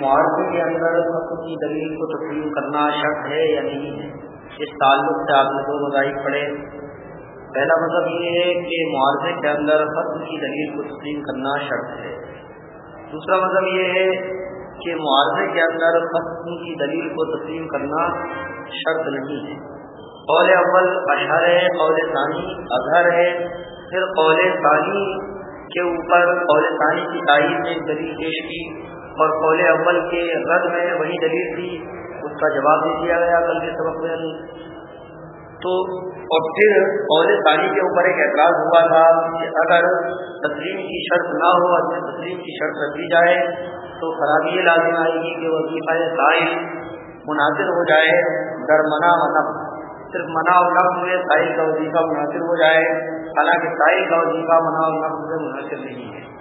معاوضے کے اندر خصم کی دلیل کو تسلیم کرنا شرط ہے یا نہیں ہے اس تعلق سے آپ نے دو مذاہب پڑھے پہلا مطلب یہ ہے کہ معاوضے کے اندر خصم کی دلیل کو تسلیم کرنا شرط ہے۔ دوسرا مطلب یہ ہے کہ معاوضے کے اندر خصم کی دلیل کو تسلیم کرنا شرط نہیں ہے۔ قول اول اشہر ہے، قول ثانی اظہر ہے۔ پھر قول ثانی کے اوپر قول ثانی کی تائید نے دلیل پیش کی اور قول اول کے رد میں وہی دلیل تھی، اس کا جواب دے دیا گیا کل کے سبق میں۔ تو، اور پھر قول ثانی کے اوپر ایک اعتراض ہوا تھا کہ اگر تسلیم کی شرط نہ ہو، اگر تسلیم کی شرط رکھی جائے، تو خرابی یہ لازم آئے گی کہ وظیفہ سائل مناظر ہو جائے درمنا منب صرف منع اور نفس میں سائل کا وظیفہ مناسب ہو جائے۔ حالانکہ سائل کا وظیفہ منع اور نفس سے مناسب نہیں ہے۔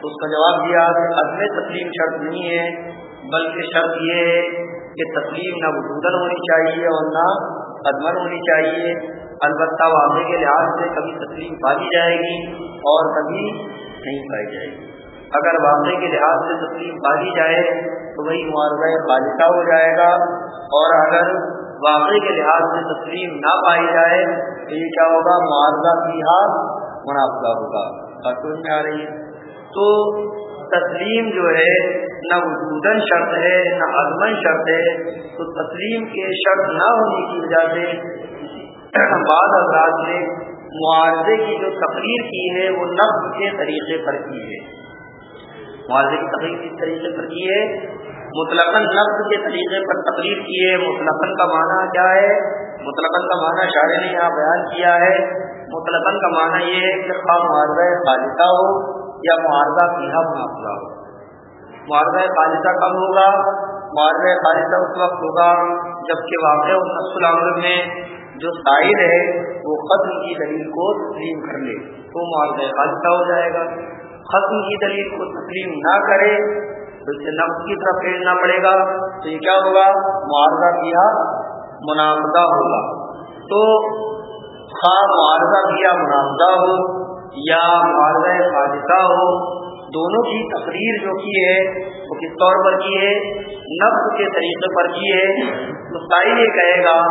تو اس کا جواب دیا کہ عدم تسلیم شرط نہیں ہے، بلکہ شرط یہ ہے کہ تسلیم نہ وجودن ہونی چاہیے اور نہ ادمن ہونی چاہیے۔ البتہ واضح کے لحاظ سے کبھی تسلیم پائی جائے گی اور کبھی نہیں پائی جائے گی۔ اگر واضح کے لحاظ سے تسلیم پائی جائے تو وہی معاوضہ خالصہ ہو جائے گا اور اگر واقعی کے لحاظ سے تسلیم نہ پائی جائے تو یہ کیا ہوگا؟ معاوضہ کی ہاتھ منافع ہوگا۔ بات سمجھ میں آ رہی ہے؟ تو تسلیم جو ہے، نہ وجودن شرط ہے، نہ ازمن شرط ہے۔ تو تسلیم کے شرط نہ ہونے کی وجہ سے بعض افراد نے معاوضے کی جو تقریر کی ہے، وہ نفس کے طریقے پر کی ہے۔ معاوضے کی تقریر کس طریقے پر کی ہے؟ مطلق نفس کے طریقے پر تقریر کی ہے مطلق کا معنی کیا ہے؟ مطلق کا معنی شاعر نے یہاں بیان کیا ہے۔ مطلق کا معنی یہ ہے کہ خواہ معاوضہ خالصہ ہو یا معاوضہ پیہا منافع ہو۔ معاوضہ خالصہ کب ہوگا معاوضہ خالصہ اس وقت ہوگا جبکہ واقع نفس العمر میں جو سائل ہے، وہ ختم کی دلیل کو تسلیم کر لے تو معاوضہ خالصہ ہو جائے گا۔ ختم کی دلیل کو تسلیم نہ کرے تو اسے نفس کی طرف بھیجنا پڑے گا۔ تو یہ کیا ہوگا؟ معاوضہ کیا؟ منافع ہوگا۔ تو خواہ معاوضہ کیا؟ منافع ہو یا معاوضہ حادثہ ہو؟ دونوں کی تقریر جو کی ہے، وہ کس طور پر کی ہے؟ نفس کے طریقے پر کی ہے۔ تو یہ کہے گا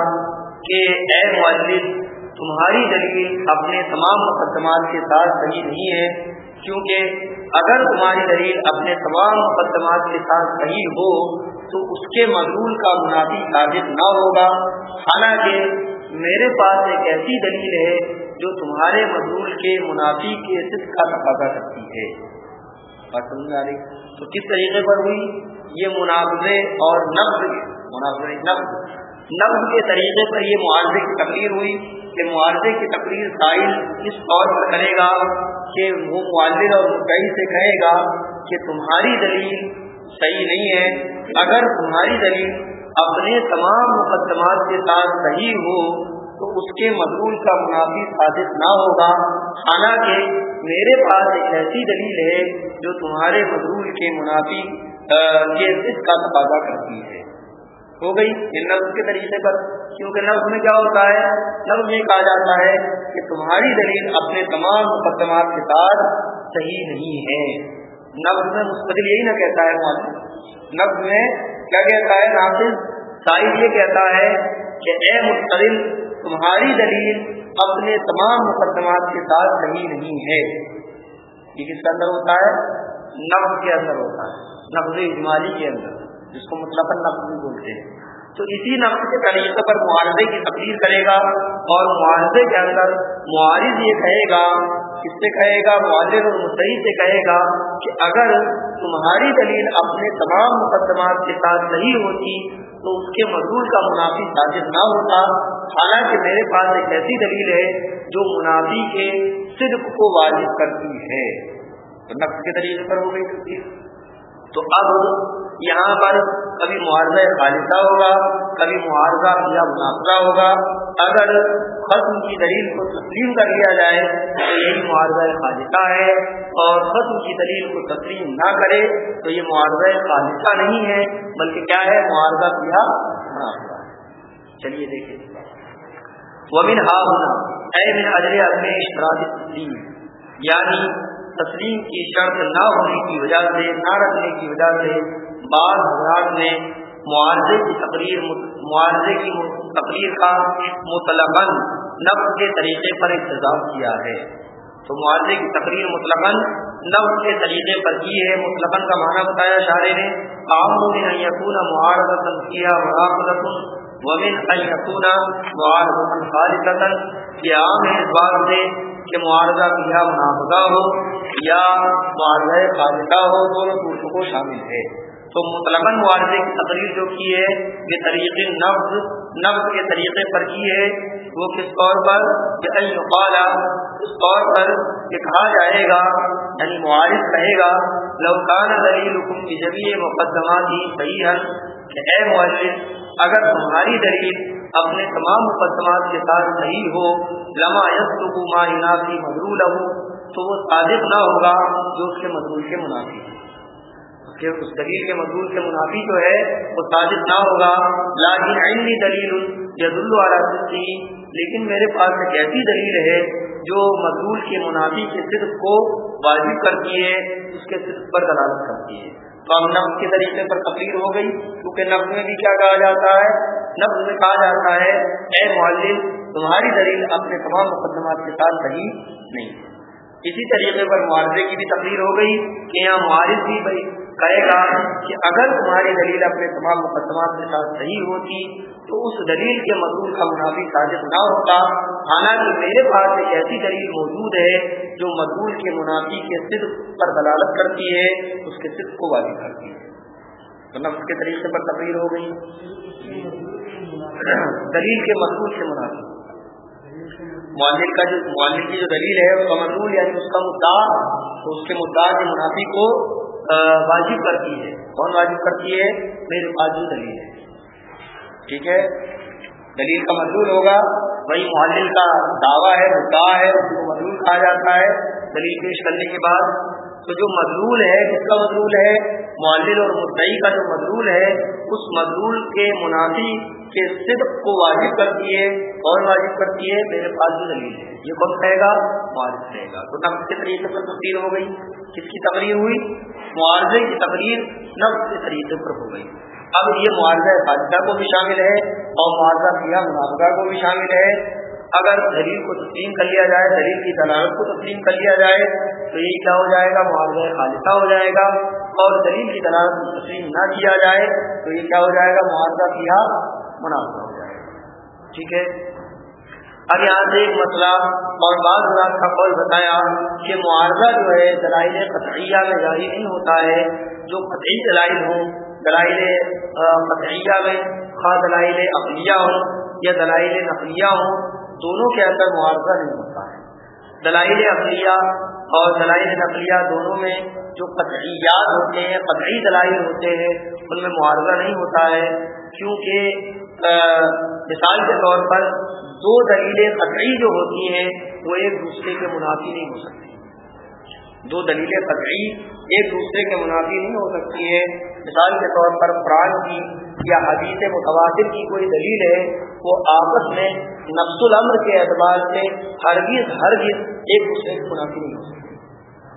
کہ اے معلد تمہاری دلیل اپنے تمام مقدمات کے ساتھ صحیح نہیں ہے۔ کیونکہ اگر تمہاری دلیل اپنے تمام مقدمات کے ساتھ صحیح ہو، تو اس کے مضمون کا منافی ثابت نہ ہوگا۔ حالانکہ میرے پاس ایک ایسی دلیل ہے جو تمہارے مضمون کے منافی کے صد کا تقاضا کرتی ہے۔ بات سمجھ آ رہی؟ تو کس طریقے پر ہوئی؟ یہ مناظرے اور نقد مناظر نقد۔ نقد کے طریقے پر یہ معاوضے کی تقریر ہوئی۔ کہ معاوضے کی تقریر سائل اس طور پر کرے گا کہ وہ معالد اور مدعی سے کہے گا کہ تمہاری دلیل صحیح نہیں ہے۔ اگر تمہاری دلیل اپنے تمام مقدمات کے ساتھ صحیح ہو، تو اس کے مضمون کا منافی ثابت نہ ہوگا۔ حالانکہ میرے پاس ایک ایسی دلیل ہے جو تمہارے مضمون کے منافی کے اس کا تقاضا کرتی ہے۔ ہو گئی۔ یہ نفس کے طریقے پر۔ کیونکہ نفس میں کیا ہوتا ہے؟ نفس میں کہا جاتا ہے کہ تمہاری دلیل اپنے تمام مقدمات کے ساتھ صحیح نہیں ہے۔ نفس میں مستقل یہی نہ کہتا ہے معلوم نفس میں کیا کہتا ہے نافذ سائز یہ کہتا ہے کہ اے مستقل، تمہاری دلیل اپنے تمام مقدمات کے ساتھ صحیح نہیں ہے۔ یہ کس کے اندر ہوتا ہے؟ نفس کے اندر ہوتا ہے۔ نفز اجمالی کے اندر۔ جس کو مطلب نفس بھی بولتے ہیں۔ تو اسی نفس کے طریقے پر معاوضے کی تقریر کرے گا اور معاوضے کے اندر معارض یہ کہے گا، کس سے کہے گا؟ معالد اور مستعد سے کہے گا کہ اگر تمہاری دلیل اپنے تمام مقدمات کے ساتھ صحیح ہوتی تو اس کے مضمون کا منافی ثابت نہ ہوتا۔ حالانکہ میرے پاس ایک ایسی دلیل ہے جو منافی کے صدق کو واجب کرتی ہے۔ تو نفس کے طریقے پر ہو گئی تو اب یہاں پر کبھی معاوضہ خالصہ ہوگا، کبھی معاوضہ یا منافع ہوگا۔ اگر ختم کی دلیل کو تسلیم کر لیا جائے تو یہی معاوضہ خالصہ ہے اور ختم کی دلیل کو تسلیم نہ کرے تو یہ معاوضہ خالصہ نہیں ہے، بلکہ کیا ہے؟ معاوضہ کیا منافع چلیے دیکھیے۔ ومن ہا ہونا اے من اجر اپنے اشتراک تسلیم۔ یعنی تسلیم کی شرط نہ ہونے کی وجہ سے، نہ رکھنے کی وجہ سے بعض حضرات نے معاوضے کی تقریر معاوضے کی تقریر کا مطلق نفس کے طریقے پر انتظام کیا ہے۔ تو معاوضے کی تقریر مطلق نفس کے طریقے پر کی ہے۔ مطلق کا معنی بتایا شاعر نے عام من ان يكون معارضه فيها ومن ان يكون معارضه یہ عام ہے اس بات سے کہ معارضہ کیا منافقہ ہو یا معارضہ خالصہ ہو، دونوں صورتوں کو شامل ہے تو مطلق معارضے کی تقریر جو کی ہے، یہ طریقے نفز نفز کے طریقے پر کی ہے۔ وہ کس طور پر؟ کہ اس طور پر کہ کہا جائے گا یعنی معارض کہے گا لوکان دلیل حکم کی جبھی مقدمات ہی صحیح ہے کہ اے معلم اگر تمہاری دلیل اپنے تمام مقدمات کے ساتھ صحیح ہو، لما یس ما انافی مضرول ہو تو وہ صادق نہ ہوگا جو اس کے مضرول کے منافی ہے۔ کہ اس دلیل کے مضمون کے منافی جو ہے، وہ صادق نہ ہوگا۔ لاکن عینی دلیل جد اللہ لیکن میرے پاس ایک ایسی دلیل ہے جو مضمول کے منافی کے صدق کو واجب کرتی ہے، اس کے صدق پر دلالت کرتی ہے۔ تو اب نفس کے طریقے پر تقریر ہو گئی، کیونکہ نفس میں بھی کیا کہا جاتا ہے؟ نفس میں کہا جاتا ہے، اے معلم، تمہاری دلیل اپنے تمام مقدمات کے ساتھ صحیح نہیں۔ اسی طریقے پر معاوضے کی بھی تقریر ہو گئی کہ یہاں معارض بھی بھائی کہے گا کہ اگر تمہاری دلیل اپنے تمام مقدمات کے ساتھ صحیح ہوتی تو اس دلیل کے مضمون کا منافی ثابت نہ ہوتا۔ حالانکہ میرے پاس ایک ایسی دلیل موجود ہے جو مضمون کے منافی کے صدق پر دلالت کرتی ہے، اس کے صدق کو واضح کرتی ہے۔ تو نفس کے طریقے پر تقریر ہو گئی۔ دلیل کے مضمون کے منافی۔ معلل کا جو معلل کی جو دلیل ہے اس کا مضمون یعنی اس کا مدعا، تو اس کے مدعا کے منافی کو واجب کرتی ہے۔ کون واجب کرتی ہے؟ میرے پاس جو جی دلیل ہے۔ ٹھیک ہے؟ دلیل کا مزدور ہوگا۔ وہی معلل کا دعویٰ ہے، مدعا ہے، اس کو مزدور کہا جاتا ہے۔ دلیل پیش کرنے کے بعد تو جو مضرول ہے، کس کا مضرول ہے؟ معلل اور مدعی کا جو مضرول ہے اس مضرول کے منافی کے صدق کو واجب کرتی ہے، اور واجب کرتی ہے، میرے پاس جو دلیل ہے، یہ کون کہے گا معارض رہے گا۔ تو نفس کے طریقے پر تقریر ہو گئی؟ کس کی تقریر ہوئی؟ معارضے کی تقریر نفس کے طریقے پر ہو گئی۔ اب یہ معاوضہ خادثہ کو بھی شامل ہے، اور معاوضہ کیا منافقہ کو بھی شامل ہے اگر دلیل کو تسلیم کر لیا جائے، دلیل کی دلالت کو تسلیم کر لیا جائے، تو یہ کیا ہو جائے گا؟ معاوضہ خالصہ ہو جائے گا۔ اور دلیل کی دلالت کو تسلیم نہ کیا جائے، تو یہ کیا ہو جائے گا؟ معاوضہ کیا منافع ہو جائے گا۔ ٹھیک ہے؟ اب یہاں سے ایک مسئلہ اور بعض رات کا قول بتایا کہ معاوضہ جو ہے، دلائل قطعیہ میں جاری نہیں ہوتا ہے۔ جو قطعی دلائل ہوں، دلائل قطعیہ میں خواہ دلائل اقلیہ ہوں یا دلائل نقلیہ ہوں دونوں کے اندر معاوضہ نہیں ہوتا۔ ہے دلائل اقلیہ اور دلائل نقلیہ دونوں میں جو قطعیات ہوتے ہیں، قطعی دلائل ہوتے ہیں، ان میں معاوضہ نہیں ہوتا ہے۔ کیونکہ مثال کے طور پر دو دلیلیں قطعی جو ہوتی ہیں، وہ ایک دوسرے کے منافی نہیں ہو سکتی۔ دو دلیلیں قطعی ایک دوسرے کے منافی نہیں ہو سکتی ہے مثال کے طور پر قرآن کی یا حدیث متواتر کی کوئی دلیل ہے، وہ آپس میں نفس العمر کے اعتبار سے ہرگز ہرگز ایک دوسرے کے منافی نہیں ہو سکتی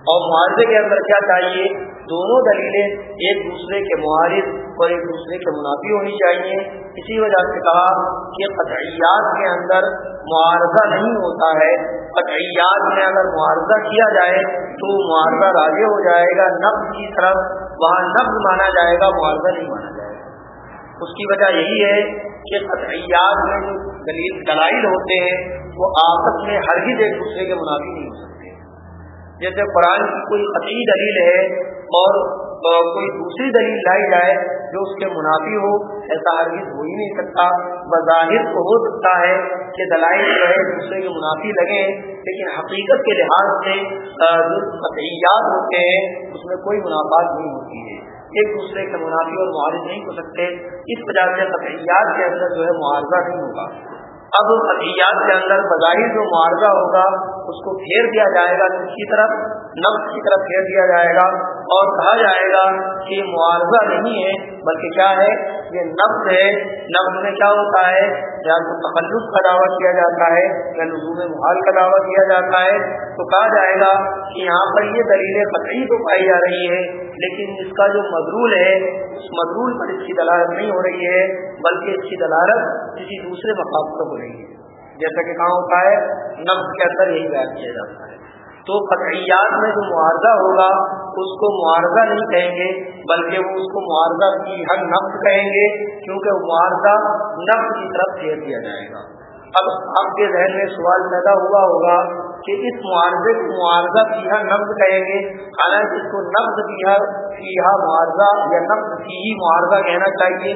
اور معاوضے کے اندر کیا چاہیے؟ دونوں دلیلیں، ایک دوسرے کے معارض اور ایک دوسرے کے منافی ہونی چاہیے۔ اسی وجہ سے کہا کہ قطعیات کے اندر معارضہ نہیں ہوتا ہے۔ قطعیات میں اگر معارضہ کیا جائے تو معارضہ راضی ہو جائے گا۔ نفس کی طرف وہاں نفس مانا جائے گا، معارضہ نہیں مانا جائے گا۔ اس کی وجہ یہی ہے کہ قطعیات میں جو دلیل دلائل ہوتے ہیں، وہ آپس میں ہرگز ایک دوسرے کے منافی نہیں ہو سکتے جیسے قرآن کی کوئی قطعی دلیل ہے اور کوئی دوسری دلیل لائی جائے جو اس کے منافی ہو، ایسا ہرگز ہو ہی نہیں سکتا۔ بظاہر تو ہو سکتا ہے کہ دلائل جو ہے دوسرے کے منافی لگے لیکن حقیقت کے لحاظ سے جو قطعیات ہوتے ہیں، اس میں کوئی منافعات نہیں ہوتی ہے۔ ایک دوسرے کے منافی اور معارض نہیں ہو سکتے۔ اس وجہ سے قطعیات کے اندر جو ہے معارضہ نہیں ہوگا۔ اب ادیات کے اندر بظاہر جو معارضہ ہوگا، اس کو پھیر دیا جائے گا کس کی طرف نفس کی طرف پھیر دیا جائے گا۔ اور کہا جائے گا کہ معارضہ نہیں ہے، بلکہ کیا ہے؟ یہ نفس ہے۔ نفس میں کیا ہوتا ہے؟ یا تو تخلق کا دعویٰ کیا جاتا ہے، یا لزوم محال کا دعویٰ کیا جاتا ہے۔ تو کہا جائے گا کہ یہاں پر یہ دلیلیں قطعی تو پائی جا رہی ہے لیکن اس کا جو مدرول ہے، اس مدرول پر اس کی دلالت نہیں ہو رہی ہے، بلکہ اس کی دلالت کسی دوسرے مقام پر ہو رہی ہے۔ جیسا کہ کہاں ہوتا ہے نفس کے اندر یہی بیان کیا جاتا ہے۔ تو قطعیات میں جو معارضہ ہوگا، اس کو معارضہ نہیں کہیں گے، بلکہ وہ اس کو معارضہ کی ہر نفس کہیں گے، کیونکہ وہ معارضہ نفس کی طرف پھیر دیا جائے گا۔ اب آپ کے ذہن میں سوال پیدا ہوا ہوگا کہ اس معارضے کو معارضہ سیاح نفز کہیں گے؟ حالانکہ اس کو نفز سیاح معارضہ یا نفز کی ہی معارضہ کہنا چاہیے۔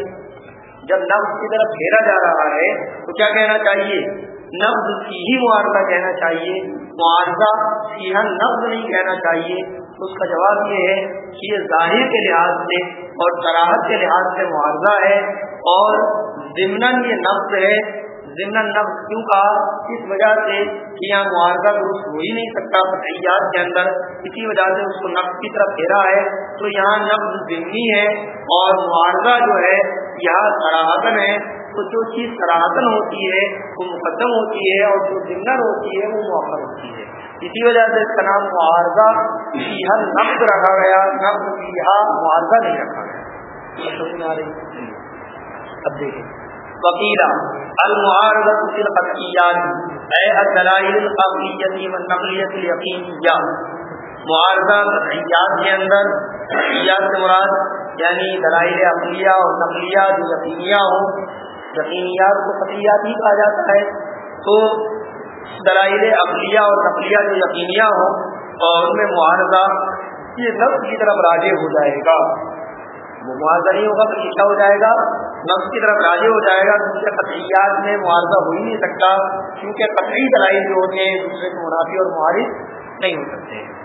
جب نفز کی طرف پھیرا جا رہا ہے، تو کیا کہنا چاہیے؟ نفز کی ہی معارضہ کہنا چاہیے معارضہ سیاح نفز نہیں کہنا چاہیے۔ اس کا جواب یہ ہے کہ یہ ظاہر کے لحاظ سے اور سراہد کے لحاظ سے معارضہ ہے اور ضمن یہ نفز ہے۔ ضمن نفز کیوں کہا؟ اس وجہ سے کہ یہاں معارضہ درست ہو ہی نہیں سکتا فتحیات کے اندر۔ اسی وجہ سے اس کو نفز کی طرف پھیرا ہے۔ تو یہاں نفز ضمنی ہے اور معارضہ جو ہے، یہاں سراہتن ہے۔ تو جو چیز سراہتن ہوتی ہے، وہ مقدم ہوتی ہے اور جو ضمن ہوتی ہے، وہ مؤخر ہوتی ہے۔ اسی وجہ سے اس کا نام معارضہ ہر نفز رکھا گیا نفز یہاں معارضہ نہیں رکھا گیا۔ اب دیکھیں۔ وکیلا المعارضت فی القطعیات، اے الدلائل القبلیت والنقلیت الیقینیہ۔ معارضہ قطعیات کے اندر، قطعیات سے مراد یعنی دلائل عقلیہ اور نقلیہ جو یقینیہ ہوں یقینیات کو قطعیات ہی کہا جاتا ہے، تو دلائل عقلیہ اور نقلیہ جو یقینیہ ہوں اور ان میں معارضہ، یہ نفس کی طرف راجع ہو جائے گا۔ وہ معاوضہ نہیں ہوگا تو کیا ہو جائے گا؟ نفس کی طرف راضی ہو جائے گا، کیونکہ قطعیات میں معاوضہ ہو ہی نہیں سکتا، کیونکہ قطعی دلائل جو ہوتے ہیں دوسرے کو منافی اور معارف نہیں ہو سکتے۔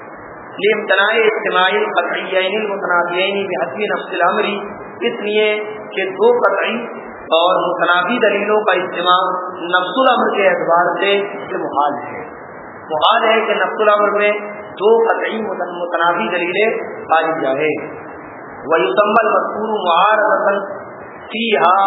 لیے اجتماعی قطعین متنازعین بحسب نفس العمری اس لیے کہ دو قطعی اور متنافی دلیلوں کا اجتماع نفس العمر کے اعتبار سے یہ محال ہے۔ محال ہے کہ نفس العمر میں دو قطعی متنافی دلیلیں پائی جائے ویسمل مذکور معار رسن فی ہا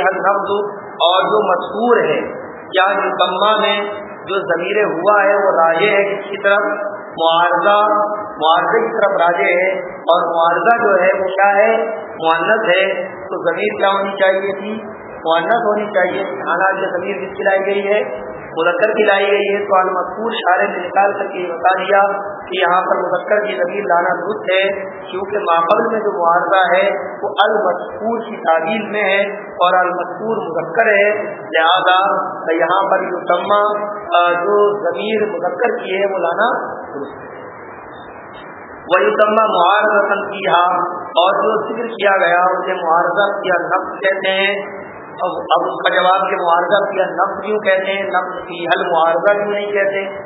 لفظ اور جو مذکور ہے یعنی کیا یوسما میں جو ضمیر ہوا ہے، وہ راجے ہے کس کی طرف؟ معارضہ، معارضے کی طرف راجے ہے۔ اور معارضہ جو ہے، وہ کیا ہے؟ معانت ہے، تو ضمیر کیا ہونی چاہیے تھی؟ معانت ہونی چاہیے۔ حالانکہ یہ ضمیر کس کی لائی گئی ہے؟ مذکر کی لائی گئی ہے۔ تو المذکور شارے نے نکال کر کے یہ بتا دیا کہ یہاں پر مذکر کی ضمیر لانا درست ہے، کیونکہ ماقبل میں جو معارضہ ہے، وہ المذکور کی تعبیر میں ہے اور المذکور مذکر ہے۔ لہذا یہاں پر جو تما جو ضمیر مذکر کی ہے، وہ لانا درست ہے۔ وہی تما معارضہ کیا اور جو ذکر کیا گیا، اسے معارضہ کیا نفس کہتے ہیں۔ اب اب اس کا جواب کہ معارضہ کیا نفس کیوں کہتے ہیں؟ نفس کی حل معارضہ کیوں نہیں کہتے؟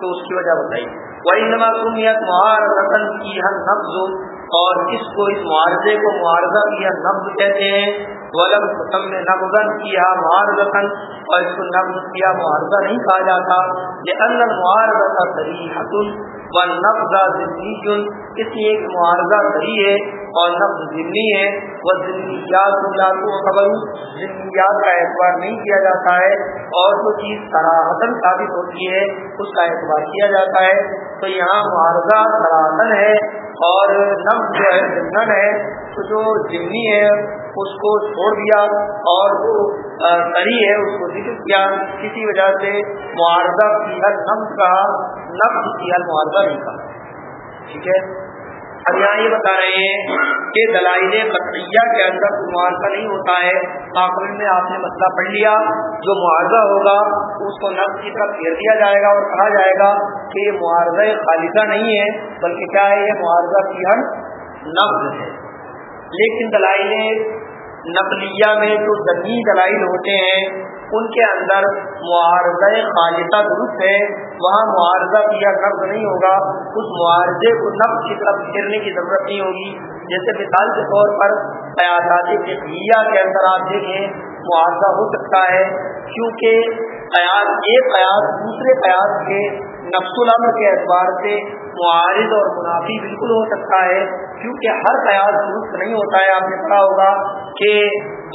تو اس کی وجہ بتائیے۔ وہی نما سمیت معارضن کی حل نفز اور اس کو، اس معارضے کو معارضہ کیا نفز کہتے ہیں۔ ولب قسم نے نفزن کیا معارضن اور اس کو نفز کیا معارضہ نہیں کہا جاتا۔ یہ ان معارضہ صحیح و نفزہ ضمنی اس لیے ایک معارضہ صحیح ہے اور نفز ضمنی ہے۔ وہ ضمنیات کو خبر ضمنیات کا اعتبار نہیں کیا جاتا ہے اور جو چیز سراہتن ثابت ہوتی ہے، اس کا اعتبار کیا جاتا ہے۔ تو یہاں معارضہ سراہتن ہے اور نفز جو ہے ضمن ہے۔ تو جو ضمنی ہے، اس کو چھوڑ دیا اور جو سری ہے، اس کو ذکر کیا۔ کسی وجہ سے معارضہ کی ہر نفس کہا، نفس کی ہر معارضہ نہیں کہا۔ ٹھیک ہے؟ اب یہاں یہ بتا رہے ہیں کہ دلائل قطعیہ کے اندر معارضہ نہیں ہوتا ہے۔ آخر میں آپ نے مسئلہ پڑھ لیا۔ جو معارضہ ہوگا، اس کو نفس کی طرف پھیر دیا جائے گا اور کہا جائے گا کہ یہ معارضہ خالصہ نہیں ہے، بلکہ کیا ہے، یہ معارضہ کی ہر نفس ہے۔ لیکن دلائل نقلیہ میں جو زمین دلائل ہوتے ہیں، ان کے اندر معارضہ خالصہ درست ہے۔ وہاں معارضہ کیا نفز نہیں ہوگا۔ اس معارضے کو نفز کی طرف پھیرنے کی ضرورت نہیں ہوگی۔ جیسے مثال کے طور پر قیاسات فقیہ کے اندر آپ دیکھیں، معارضہ ہو سکتا ہے۔ کیونکہ قیاس ایک قیاس دوسرے قیاس کے نفس العمر کے اعتبار سے معارض اور منافی بالکل ہو سکتا ہے، کیونکہ ہر قیاس درست نہیں ہوتا ہے، آپ نے پڑھا ہوگا کہ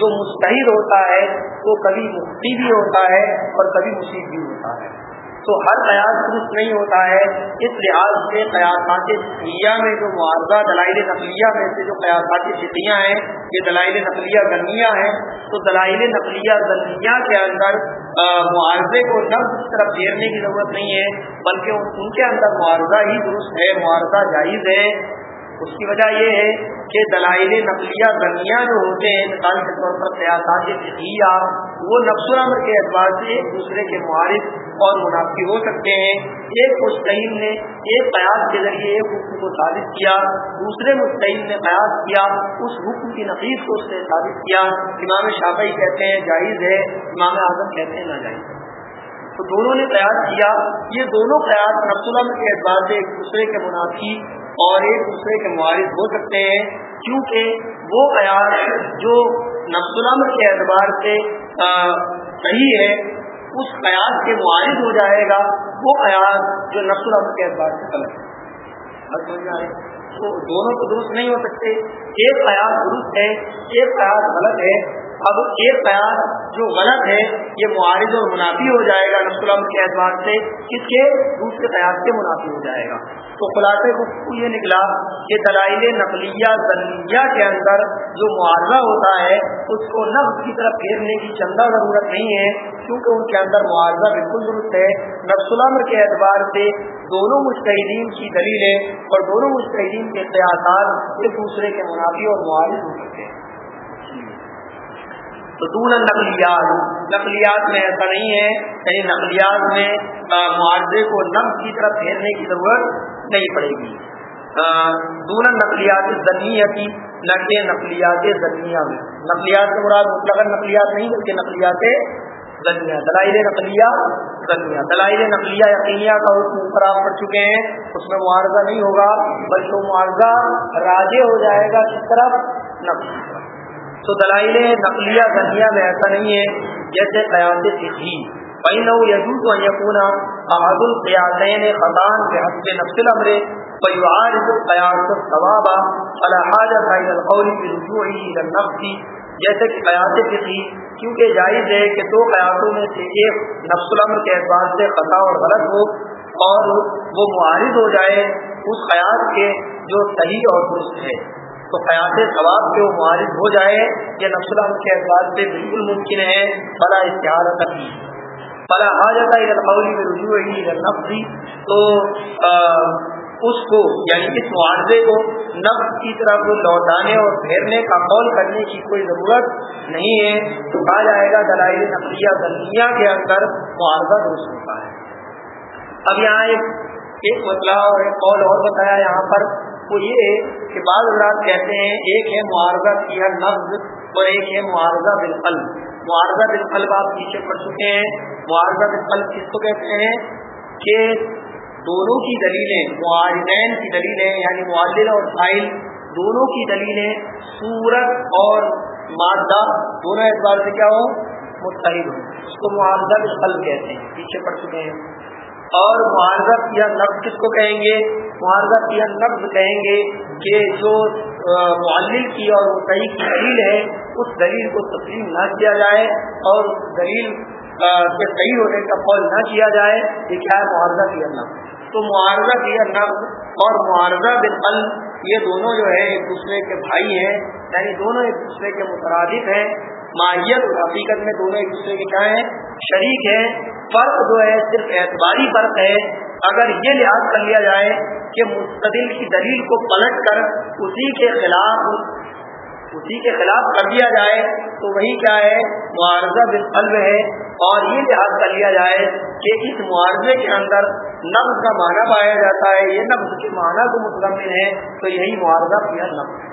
جو مستحد ہوتا ہے، وہ کبھی مفتی بھی ہوتا ہے اور کبھی مصیب بھی ہوتا ہے۔ تو ہر قیاس درست نہیں ہوتا ہے، اس لحاظ سے قیاسات سیاح میں جو معاوضہ دلائل نقلیہ میں سے جو قیاسات سطحیاں ہیں، یہ دلائل نقلیہ گرمیاں ہیں۔ تو دلائل نقلیہ گرمیاں کے اندر معاوضے کو نفس کی طرف گھیرنے کی ضرورت نہیں ہے، بلکہ ان کے اندر معاوضہ ہی درست ہے معاوضہ جائز ہے۔ اس کی وجہ یہ ہے کہ دلائل نقلیہ درمیاں جو ہوتے ہیں، مثال کے طور پر سیاست فقیہ وہ نفس العمر کے اعتبار سے ایک دوسرے کے معارف اور منافی ہو سکتے ہیں۔ ایک مستعین نے ایک قیاس کے ذریعے ایک حکم کو ثابت کیا، دوسرے مستعین نے قیاس کیا، اس حکم کی نفیس کو اس نے ثابت کیا۔ امام شافعی کہتے ہیں جائز ہے، امام اعظم کہتے ہیں ناجائز ہے۔ تو دونوں نے قیاس کیا۔ یہ دونوں قیاس نفس العمر کے اعتبار سے ایک دوسرے کے منافی اور ایک دوسرے کے معارض ہو سکتے ہیں، کیونکہ وہ قیاس جو نفس العمر کے اعتبار سے صحیح ہے اس قیاس کے معارض ہو جائے گا، وہ قیاس جو نفس العمر کے اعتبار سے غلط ہے۔ تو دونوں کو درست نہیں ہو سکتے۔ ایک قیاس درست ہے، ایک قیاس غلط ہے۔ اب ایک قیاس جو غلط ہے، یہ معارض اور منافی ہو جائے گا نسل العمر کے اعتبار سے۔ اس کے دوسرے قیاس سے منافی ہو جائے گا۔ تو خلاصے کو یہ نکلا کہ دلائل نقلیہ ضنیہ کے اندر جو معاوضہ ہوتا ہے، اس کو نفس کی طرف پھیرنے کی چندہ ضرورت نہیں ہے۔ کیونکہ ان کے اندر معاوضہ بالکل درست ہے۔ نفس العمر کے اعتبار سے دونوں مستحدین کی دلیلیں اور دونوں مستحدین کے قیاسات ایک دوسرے کے منافی اور معارض ہو سکتے ہیں۔ تو دون نقلیات نقلیات میں ایسا نہیں ہے۔ کہیں نقلیات میں معاوضے کو نقد کی طرف پھیرنے کی ضرورت نہیں پڑے گی۔ دون نقلیات ضنیہ کی نہ نقلیات ضنیہ میں۔ نقلیات سے مراد مطلق نقلیات نہیں، بلکہ نقلیات ضنیہ دلائل نقلیہ ضنیہ دلائل نقلیہ یقینیہ کا حکم اوپر آپ پڑھ چکے ہیں، اس میں معاوضہ نہیں ہوگا بلکہ وہ معاوضہ راجے ہو جائے گا کس طرف نقل۔ تو دلائل نقلیہ دنیا میں ایسا نہیں ہے، جیسے قیاس فقہی۔ پہنو یجوز و یقونا احد القیاسین خطان کے حسب نفس الامر فیعارض قیاس الثواب فلا حاجت بین القول برجوعه الى النفس جیسے کہ قیاس فقہی کیونکہ جائز ہے کہ دو قیاسوں میں سے ایک نفس الامر کے اعتبار سے خطا اور غلط ہو اور وہ معارض ہو جائے اس قیاس کے جو صحیح اور درست ہے۔ تو قیاس ثواب کے وہ معارض ہو جائے، یہ نفس العم کے اعتبار سے بالکل ممکن ہے۔ بلا اشتہار تقی بلا آ جاتا ہے میں رجوع ہی نفسی تو اس کو یعنی اس معاوضے کو نفس کی طرف لوٹانے اور پھیرنے کا قول کرنے کی کوئی ضرورت نہیں ہے، تو کہا جائے گا دلائل نقلیہ دلیا کے اندر معاوضہ درست ہوتا ہے۔ اب یہاں ایک ایک مسئلہ اور ایک قول اور بتایا یہاں پر، وہ یہ ہے کہ بعض حضرات کہتے ہیں، ایک ہے معارضہ کیا نفز اور ایک ہے معارضہ بالقلب۔ معارضہ بالقلب آپ پیچھے پڑھ چکے ہیں۔ معارضہ بالقلب کس کو کہتے ہیں؟ کہ دونوں کی دلیلیں معارضین کی دلیلیں یعنی معادل اور فائل، دونوں کی دلیلیں صورت اور مادہ، دونوں اعتبار سے کیا ہو متحد ہو اس کو معارضہ بالقلب کہتے ہیں، پیچھے پڑھ چکے ہیں۔ اور معارضہ یا نفز کس کو کہیں گے؟ معارضہ یا نفز کہیں گے کہ جو معلل کی اور صحیح کی دلیل ہے، اس دلیل کو تسلیم نہ کیا جائے اور دلیل کے صحیح ہونے کا قول نہ کیا جائے، یہ کیا ہے؟ معارضہ کیا نفز تو معارضہ کیا نفز اور معارضہ بالقل یہ دونوں جو ہے ایک دوسرے کے بھائی ہیں یعنی دونوں ایک دوسرے کے مترادف ہیں۔ ماہیت اور حقیقت میں دونوں ایک دوسرے کے کیا ہیں؟ شریک ہیں۔ فرق جو ہے، صرف اعتباری فرق ہے۔ اگر یہ لحاظ کر لیا جائے کہ مستدل کی دلیل کو پلٹ کر اسی کے خلاف، اسی کے خلاف کر دیا جائے، تو وہی کیا ہے؟ معارضہ بالقلب ہے۔ اور یہ لحاظ کر لیا جائے کہ اس معارضے کے اندر نفس کا معنی پایا جاتا ہے، یہ نفس کے معنی کو متضمن ہے، تو یہی معارضہ کیا نفس ہے۔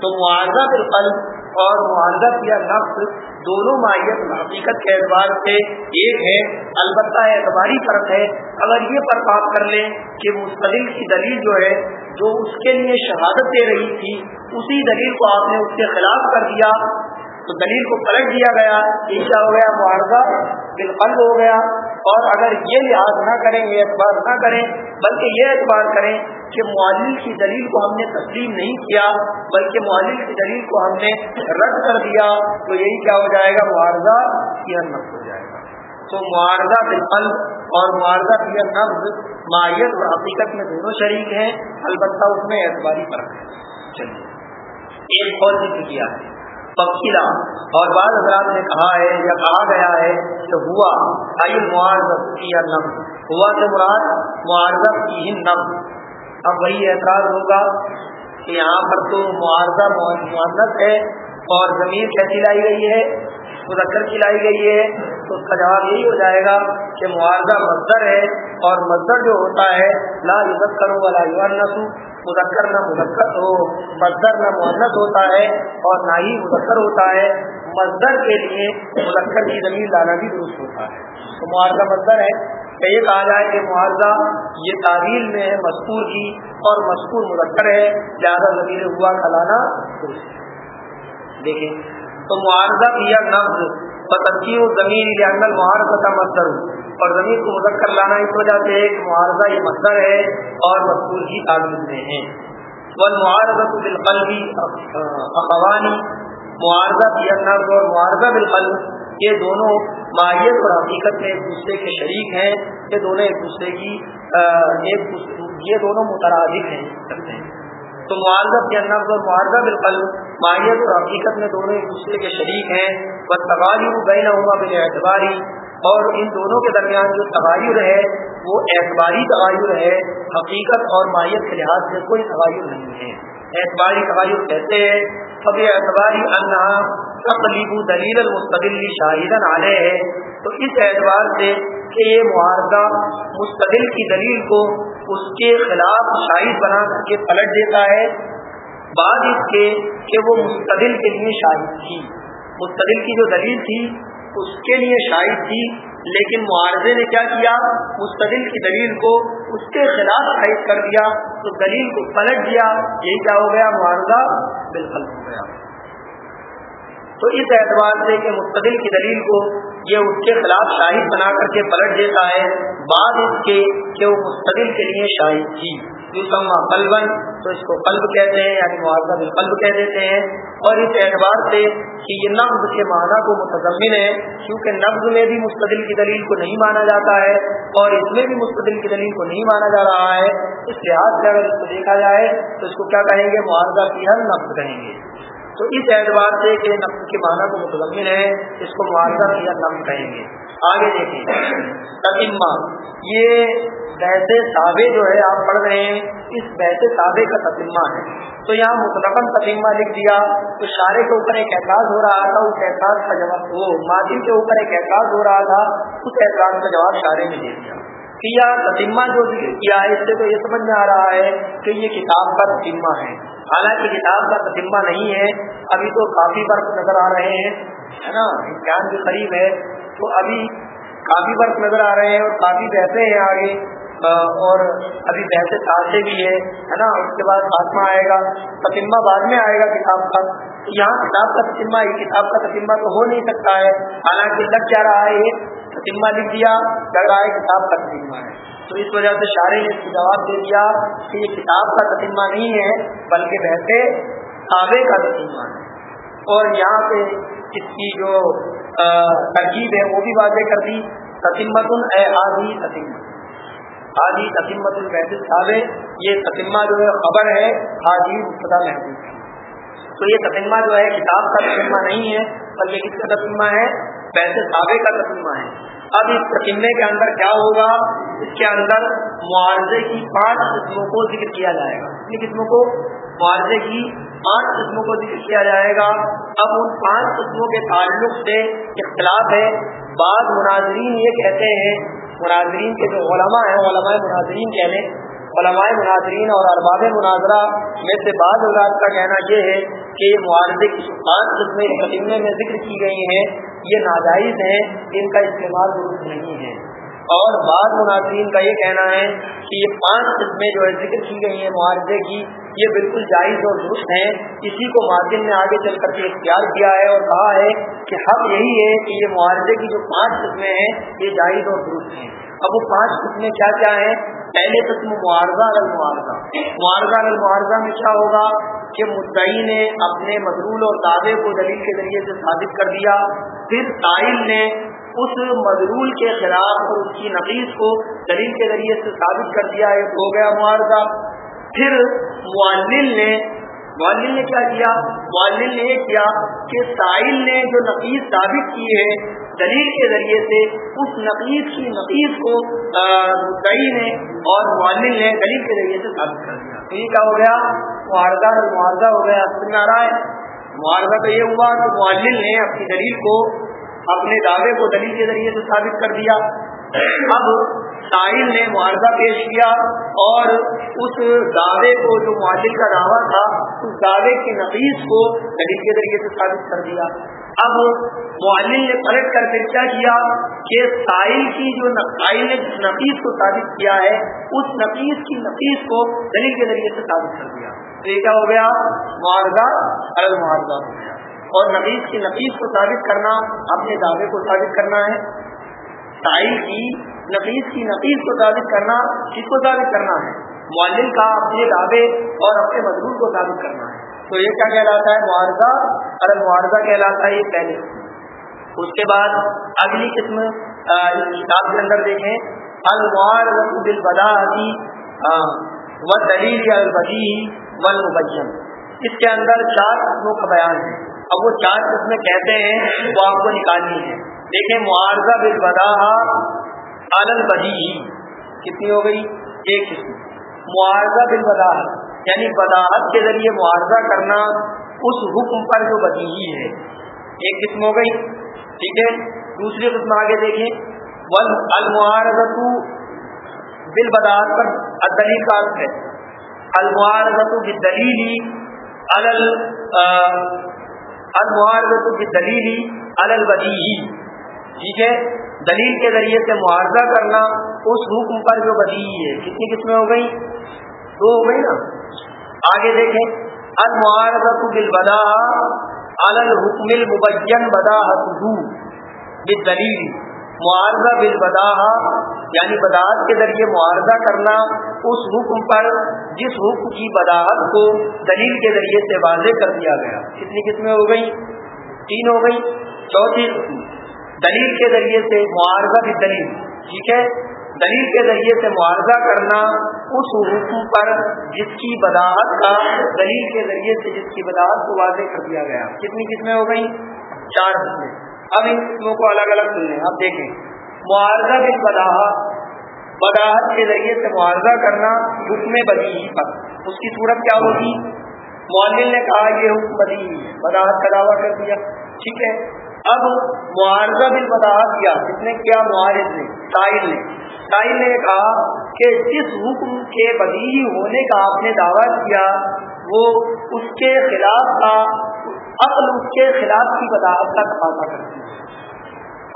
تو معاوضہ بالقلب اور معاوضہ کیا نفس دونوں ماہیت حقیقت کے اعتبار سے ایک ہے۔ البتہ اعتباری فرق ہے، اگر یہ فرق آپ کر لیں کہ مستقل کی دلیل جو ہے، جو اس کے لیے شہادت دے رہی تھی، اسی دلیل کو آپ نے اس کے خلاف کر دیا تو دلیل کو پلٹ دیا گیا یہ کیا ہو گیا معاوضہ بالقلب ہو گیا۔ اور اگر یہ لحاظ نہ کریں، یہ اعتبار نہ کریں، بلکہ یہ اعتبار کریں کہ معلل کی دلیل کو ہم نے تسلیم نہیں کیا، بلکہ معلل کی دلیل کو ہم نے رد کر دیا، تو یہی کیا ہو جائے گا؟ معارضہ یا نفس ہو جائے گا۔ تو معارضہ بالقل اور معارضہ یا نفز ماہیت اور حقیقت میں دونوں شریک ہیں، البتہ اس میں اعتباری فرق ہے۔ چلیے، ایک اور ذکر کیا ہے۔ پکیلا اور بعض حضرات نے کہا ہے یا کہا گیا ہے کہ ہوا آئی معارضہ یا نفز ہوا سے مراد معارضہ کی ہی نفز اب وہی اعتراض ہوگا کہ یہاں پر تو معارضہ معذت ہے اور زمین کیسی لائی گئی ہے؟ مذکر کی لائی گئی ہے۔ تو اس کا جواب یہی ہو جائے گا کہ معاوضہ مزدر ہے اور مزدر جو ہوتا ہے، لا عزت کرو والا نسو مذکر نہ مذکر ہو مزدر نہ مہنت ہوتا ہے اور نہ ہی مذکر ہوتا ہے۔ مزدر کے لیے مذکر کی زمین لانا بھی درست ہوتا ہے۔ تو معاوضہ مزدر ہے۔ کہ یہ کہا جائے کہ معاوضہ یہ تعویل میں ہے، مذکور کی اور مذکور مذکر ہے۔ زیادہ زمین ہوا کا لانا درست ہے۔ دیکھیں، تو معارضہ کیا نفز بتکی زمین جنگل معارضہ کا مصدر۔ اور زمین کو مذکر لانا اس وجہ سے ایک معارضہ یہ مصدر ہے اور مذکور کی تعلیم میں ہے ون معارضہ بالقلبی اخوانی معارضہ کیا نفز اور معارضہ بالقلب، یہ دونوں ماہیت اور حقیقت میں ایک دوسرے کے شریک ہیں، یہ دونوں ایک دوسرے کی ایک یہ دونوں مترادف ہیں کرتے ہیں۔ تو معارضہ کے نفز اور معارضہ بالقلب، ماہیت اور حقیقت میں دونوں ایک دوسرے کے شریک ہیں۔ بس تغیر بین ہوا بال اعتباری اور ان دونوں کے درمیان جو تغیر ہے، وہ اعتباری تغیر ہے، حقیقت اور ماہیت کے لحاظ سے کوئی تغیر نہیں ہے۔ اعتباری تغیر کہتے ہیں اب اعتباری انہا تقلیب دلیل المستدل شاہدن علیہ۔ ہے تو اس اعتبار سے کہ یہ معارضہ مستدل کی دلیل کو اس کے خلاف شاہد بنا کر کے پلٹ دیتا ہے۔ بعد اس کے کہ وہ مستدل کے لیے شاہد تھی۔ مستدل کی جو دلیل تھی اس کے لیے شاہد تھی، لیکن معارضے نے کیا کیا؟ مستدل کی دلیل کو اس کے خلاف شاہد کر دیا تو دلیل کو پلٹ دیا، یہی کیا ہو گیا؟ معارضہ بالکل ہو گیا۔ تو اس اعتبار سے کہ مستدل کی دلیل کو یہ اس کے خلاف شاہد بنا کر کے پلٹ دیتا ہے، بعد اس کے کہ وہ مستدل کے لیے شاہد تھی۔ قلبن تو اس کو قلب کہتے ہیں یعنی معاوضہ بالقلب کہہ دیتے ہیں۔ اور اس اعتبار سے کہ یہ نفز کے معنی کو متضمن ہے کیونکہ نفز میں بھی مستدل کی دلیل کو نہیں مانا جاتا ہے، اور اس میں بھی مستدل کی دلیل کو نہیں مانا جا رہا ہے۔ اس لحاظ سے اگر اس کو دیکھا جائے، تو اس کو کیا کہیں گے؟ معاوضہ کی ہر نفز کہیں گے۔ تو اس اعتبار سے کہ نفس کے معنی کو متضمن ہے، اس کو معاوضہ یا نفس کہیں گے۔ آگے دیکھیں۔ تتیمہ۔ یہ بحث صابے جو ہے، آپ پڑھ رہے ہیں، اس بحث صابے کا تتیمہ ہے۔ تو یہاں مطلقاً تتیمہ لکھ دیا۔ تو شارے کے اوپر ایک احساس ہو رہا تھا، اس احساس کا جواب وہ ماضی کے اوپر ایک احساس ہو رہا تھا، اس احساس کا جواب شارے میں دے دیا۔ کیا تتیمہ جو ذکر کیا ہے، اس سے تو یہ سمجھ میں آ رہا ہے کہ یہ کتاب کا تتیمہ ہے۔ حالانکہ کتاب کا تجمہ نہیں ہے، ابھی تو کافی برف نظر آ رہے ہیں، ہے نا؟ امتحان بھی قریب ہے۔ تو ابھی کافی برف نظر آ رہے ہیں اور کافی بحثیں ہیں آگے اور ابھی بحث تازے بھی ہے ہے نا؟ اس کے بعد خاتمہ آئے گا تتمہ بعد میں آئے گا کتاب کا۔ یہاں کتاب کا تتمہ کتاب کا تتمہ تو ہو نہیں سکتا ہے، حالانکہ لگ جا رہا ہے، یہ تتمہ لکھ دیا لگ رہا ہے کتاب کا تتمہ ہے۔ تو اس وجہ سے شاعری نے جواب دے دیا کہ یہ کتاب کا تتیمہ نہیں ہے، بلکہ ویسے تابے کا تتیمہ ہے۔ اور یہاں پہ اس کی جو ترکیب ہے، وہ بھی واضح کر دی۔ تتیمت اے آدھی تتیمت آدھی تتیمت الحد تابے یہ تتیمہ جو ہے، خبر ہے آدھی مبتدا محدود ہے۔ تو یہ تتیمہ جو ہے، کتاب کا تتیمہ نہیں ہے، بلکہ کس کا تتیمہ ہے؟ ویسے تابے کا تتیمہ ہے۔ اب اس تقمے کے اندر کیا ہوگا؟ اس کے اندر معاوضے کی پانچ قسموں کو ذکر کیا جائے گا۔ کتنی قسموں کو، معاوضے کی پانچ قسموں کو ذکر کیا جائے گا۔ اب ان پانچ قسموں کے تعلق سے اختلاف ہے۔ بعض مناظرین یہ کہتے ہیں، مناظرین کے جو علماء ہیں، علماء مناظرین کہنے علماء مناظرین اور ارباب مناظرہ میں سے بعض اوقات کا کہنا یہ ہے کہ معاوضے کی پانچ قسمیں قدیمے میں ذکر کی گئی ہیں۔ یہ ناجائز ہیں، ان کا استعمال درست نہیں ہے۔ اور بعض مناظرین کا یہ کہنا ہے کہ یہ پانچ قسمیں جو ہے ذکر کی گئی ہیں معاوضے کی، یہ بالکل جائز اور درست ہیں۔ اسی کو معذم نے آگے چل کر کے اختیار کیا ہے اور کہا ہے کہ حق یہی ہے کہ یہ معاوضے کی جو پانچ قسمیں ہیں، یہ جائز اور درست ہیں۔ اب وہ پانچ قسمیں کیا کیا ہیں؟ پہلے قسم معارضہ المعارضہ معارضہ۔ المعارضہ میں کیا ہوگا؟ کہ مدعی نے اپنے مضرول اور دعوے کو دلیل کے ذریعے سے ثابت کر دیا۔ پھر سائل نے اس مضرول کے خلاف اور اس کی نقیز کو دلیل کے ذریعے سے ثابت کر دیا ہے ہو گیا معارضہ۔ پھر معلل نے معلل نے کیا کیا؟ معلل نے یہ کیا کہ سائل نے جو نقیز ثابت کی ہے، دلیل کے ذریعے سے اس نقیز کی نقیز کو کئی نے اور معلل نے دلیل کے ذریعے سے ثابت کر دیا۔ یہ کیا ہو گیا؟ معارضہ معارضہ ہو گیا۔ سمجھ آ رہا ہے؟ معارضہ تو یہ ہوا کہ معلل نے اپنی دلیل کو اپنے دعوے کو دلیل کے ذریعے سے ثابت کر دیا۔ اب ساحل نے معاوضہ پیش کیا اور اس دعوے کو جو معلل کا دعویٰ تھا، اس دعوے کی نفیس کو دلیل کے ذریعے سے ثابت کر دیا۔ اب معلل نے پلٹ کر کے کیا کیا کہ ساحل کی جو ساحل نے جس نفیس کو ثابت کیا ہے، اس نفیس کی نفیس کو دلیل کے ذریعے سے ثابت کر دیا۔ تو یہ کیا ہو گیا؟ معاوضہ الگ معاوضہ ہو گیا۔ اور نفیس کی نفیس کو ثابت کرنا، اپنے دعوے کو ثابت کرنا ہے۔ سائل کی نفیس کی نفیس کو ثابت کرنا، کس کو ثابت کرنا ہے؟ معلم کا اپنے دعوے اور اپنے مضمون کو ثابت کرنا ہے۔ تو یہ کیا کہلاتا ہے؟ معارضہ۔ ارے معارضہ کہلاتا ہے یہ پہلے۔ اس کے بعد اگلی قسم اس کتاب کے اندر دیکھیں۔ المعارض بالبداحی و دلیل البدی والمبین۔ اس کے اندر چار قسموں کا بیان ہے۔ اب وہ چار قسمیں کہتے ہیں وہ آپ کو نکالنی ہے۔ دیکھیں معارضہ بالبدا بدی کتنی ہو گئی؟ ایک قسم۔ معارضہ بالبدا یعنی بداحت کے ذریعے معارضہ کرنا اس حکم پر جو بدی ہی ہے۔ ایک قسم ہو گئی۔ ٹھیک ہے؟ دوسری قسم آگے دیکھیں۔ المعارضت بالبداحت پر دلیل کا ہے۔ المعارضت بالدلیل المعارضہ کی دلیلی البدی ٹھیک ہے؟ دلیل کے ذریعے سے معارضہ کرنا اس حکم پر جو بدی ہے۔ کتنی قسمیں ہو گئی دو ہو گئی نا؟ آگے دیکھیں۔ المعارضہ بالبدا الحکم المبین بدا بالدلیل معارضہ بالبدا یعنی بداعت کے ذریعے معارضہ کرنا اس حکم پر، جس حکم کی بداعت کو دلیل کے ذریعے سے واضح کر دیا گیا۔ کتنی قسمیں ہو گئی تین ہو گئی چوتھی دلیل کے ذریعے سے معارضہ کی دلیل۔ ٹھیک ہے؟ دلیل کے ذریعے سے معارضہ کرنا اس حکم پر جس کی بداعت کا، دلیل کے ذریعے سے جس کی بداعت کو واضح کر دیا گیا۔ کتنی قسمیں ہو گئی چار قسمیں۔ اب ان قسموں کو الگ الگ سن لیں اب دیکھیں۔ معارضہ بن بداح بداحت کے ذریعے سے معارضہ کرنا حکم بدی پر۔ اس کی صورت کیا ہوگی؟ معلل نے کہا یہ حکم بدی بداحت کا دعویٰ کر دیا۔ ٹھیک ہے، اب معارضہ بن بداحت کیا کس نے کیا؟ معارض نے ساحل نے۔ ساحل نے کہا کہ جس حکم کے بدی ہونے کا آپ نے دعویٰ کیا، وہ اس کے خلاف کا عقل اس کے خلاف کی بداعت کا تقاضا کرتی ہے۔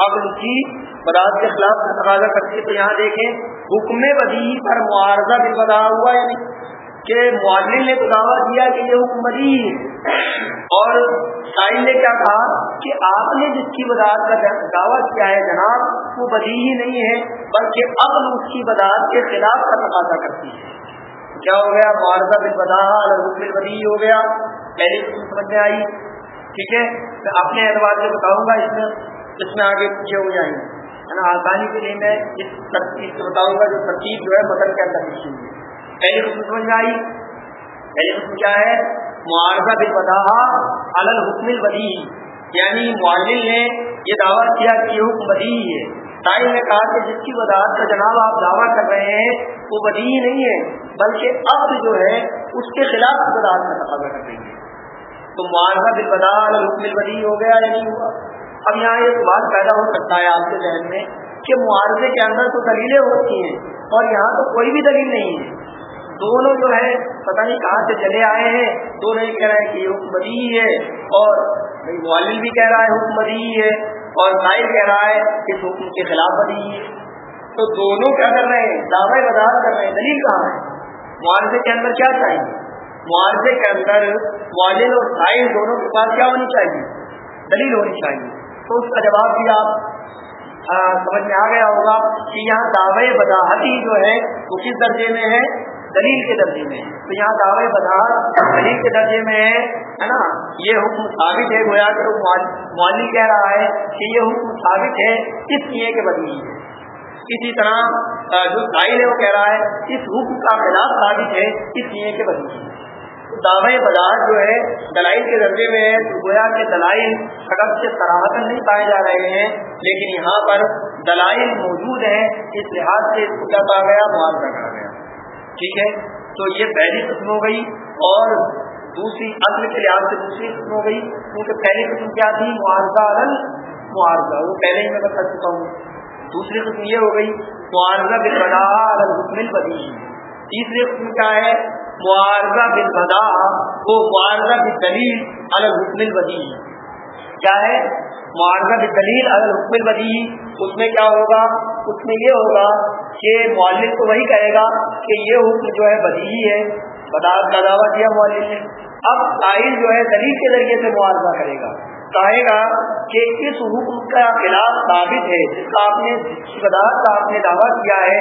عقل کی بداعت کے خلاف کا تقاضا کرتی ہے تو یہاں دیکھیں، حکم بدی پر معارضہ بھی بدا ہوا یعنی کہ معلم نے تو دعویٰ دیا کہ یہ حکم بدی اور سائن نے کیا کہا کہ آپ نے جس کی بداعت کا دعویٰ کیا ہے جناب، وہ بدی ہی نہیں ہے، بلکہ عقل اس کی بداعت کے خلاف کا تقاضا کرتی ہے۔ کیا ہو گیا؟ معارضہ بل بدا حکم بدی ہو گیا۔ پہلے سمجھ میں آئی ٹھیک ہے؟ میں اپنے اعتبار سے بتاؤں گا، اس میں اس میں آگے پیچھے ہو جائیں گے۔ ہے نا آسانی کے لیے میں اس ترتیب سے بتاؤں گا جو ترتیب جو ہے مدن کے اندر لکھی ہوئی ہے۔ پہلی قسم سمجھ میں آئی؟ پہلی قسم کیا ہے؟ معارضہ بل بداحا الل حکم البدی یعنی معلل نے یہ دعویٰ کیا کہ یہ حکم بدی ہے۔ سائل نے کہا کہ جس کی وضاحت کا جناب آپ دعویٰ کر رہے ہیں، وہ بدی نہیں ہے، بلکہ اب جو ہے، اس کے خلاف وضاحت کا تقاضا کر رہی ہے۔ تو معاذہ بل بدا حکم البدی ہو گیا یا نہیں ہوا؟ اب یہاں ایک بات پیدا ہو سکتا ہے آپ کے ذہن میں کہ معاوضے کے اندر تو دلیلیں ہوتی ہیں اور یہاں تو کوئی بھی دلیل نہیں ہے۔ دونوں جو ہے پتہ نہیں کہاں سے چلے آئے ہیں۔ دونوں یہ کہہ رہے ہیں کہ یہ حکم بدی ہے اور معلم بھی کہہ رہا ہے حکم بدی ہے اور سائل کہہ رہا ہے کہ اس حکم کے خلاف بدی ہے۔ تو دونوں کیا کر رہے ہیں؟ دعوے وضاحت کر رہے ہیں۔ دلیل کہاں ہے؟ معاوضے کے اندر کیا چاہیے؟ معاوضے کے اندر معالل اور سائن دونوں کے پاس کیا ہونی چاہیے؟ دلیل ہونی چاہیے۔ تو اس کا جواب بھی آپ سمجھ میں آ گیا ہوگا کہ یہاں دعوے وضاحت ہی جو ہے، وہ کس درجے میں ہے؟ دلیل کے درجے میں۔ تو یہاں دعوے وضاحت دلیل کے درجے میں ہے ہے نا؟ یہ حکم ثابت ہے گویا کہ معلی کہہ رہا ہے کہ یہ حکم ثابت ہے اس لیے کے بدلی ہے۔ اسی طرح جو سائل ہے وہ کہہ رہا ہے، اس حکم کا خلاف ثابت ہے اس لیے کے بدلی ہے۔ دعوے بدار جو ہے، دلائل کے درجے میں ہے، تو گویا کے دلائل سڑک سے سراہتن نہیں پائے جا رہے ہیں، لیکن یہاں پر دلائل موجود ہیں، اس لحاظ سے اس کو کیا کہا گیا؟ معاوضہ کہا گیا۔ ٹھیک ہے؟ تو یہ پہلی قسم ہو گئی، اور دوسری اصل کے لحاظ سے دوسری قسم ہو گئی۔ کیونکہ پہلی قسم کیا تھی؟ معاوضہ الگ معاوضہ وہ پہلے ہی میں بتا چکا ہوں۔ دوسری قسم یہ ہو گئی معاوضہ بلا الگ حکمل تیسری قسم کیا ہے؟ معارضہ بن بدا وہ معارضہ بن دلیل الحکم البدی کیا ہے؟ معارضہ بن دلیل الحکم البدی اس میں کیا ہوگا؟ اس میں یہ ہوگا کہ معلم تو وہی کہے گا کہ یہ حکم جو ہے بدی ہے۔ بدا کا دعویٰ کیا معلم نے؟ اب آئل جو ہے دلیل کے ذریعے سے معارضہ کرے گا۔ کہے گا کہ اس حکم کا خلاف ثابت ہے، جس کا آپ نے وضاحت کا آپ نے دعویٰ کیا ہے،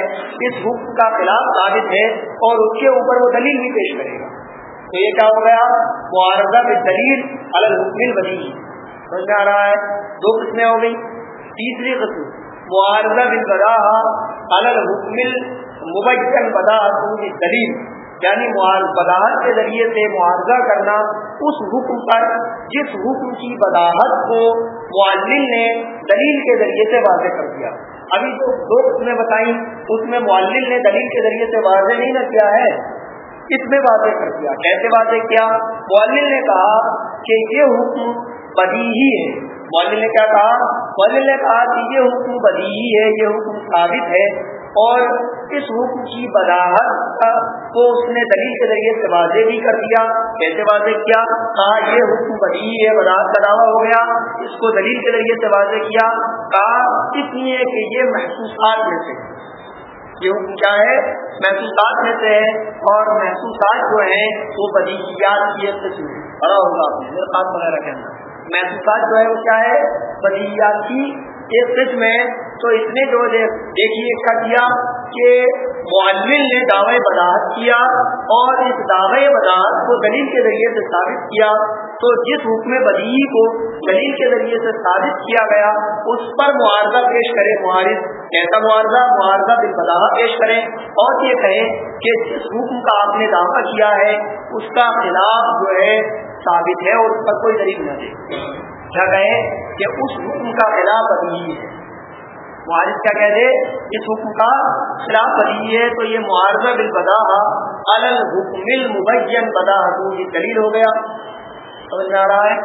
اس حکم کا خلاف ثابت ہے اور اس کے اوپر وہ دلیل بھی پیش کرے گا۔ تو یہ کیا ہو گیا؟ معارضہ میں دلیل الحکم بدی سمجھ آ رہا ہے؟ دو قسمیں ہو گئی تیسری قسم، معارضہ بن بدا الحکم مبین بدا دلیل یعنی بداحت کے ذریعے سے معاوضہ کرنا اس حکم پر، جس حکم کی بداحت کو معلم نے دلیل کے ذریعے سے واضح کر دیا۔ ابھی جو دو قسمیں بتائیں، اس میں معلم نے دلیل کے ذریعے سے واضح نہیں نہ کیا ہے۔ اس میں واضح کر دیا۔ کیسے واضح کیا؟ معلم نے کہا کہ یہ حکم بدی ہی ہے۔ معلم نے کیا کہا؟ معلم نے کہا کہ یہ حکم بدی ہی ہے، یہ حکم ثابت ہے۔ اور اس حکم کی بداحت کو اس نے دلیل کے ذریعے سے واضح بھی کر دیا۔ کیسے واضح کیا؟ کہا، یہ حکم بدی ہے بداحت کا دعویٰ ہو گیا۔ اس کو دلیل کے ذریعے سے واضح کیا۔ کہا اس لیے کہ یہ محسوسات میں سے۔ یہ حکم کیا ہے؟ محسوسات میں سے ہے۔ اور محسوسات جو ہیں، وہ بدیات کی بڑا ہوگا آپ نے، میرے پاس وغیرہ کہنا محسوسات جو ہے، وہ کیا ہے؟ بدیات کی ایک قسم ہے تو اس نے جو دیکھیے کیا کیا کہ معلم نے دعوے وضاحت کیا اور اس دعوے وضاحت کو دلیل کے ذریعے سے ثابت کیا۔ تو جس حکم بدی کو دلیل کے ذریعے سے ثابت کیا گیا، اس پر معارضہ پیش کرے معارض۔ کیسا معارضہ؟ معارضہ بل پیش کریں اور یہ کہیں کہ جس حکم کا آپ نے دعویٰ کیا ہے، اس کا خلاف جو ہے ثابت ہے اور اس پر کوئی دلیل نہ دے۔ کیا کہیں کہ اس حکم کا خلاف ابھی ہے۔ معارض کیا کہہ دے؟ اس حکم کا خلاف ابھی ہے تو یہ معارضہ بل بدا الحکم المبین بدا یہ دلیل ہو گیا۔ سمجھ میں آ رہا ہے؟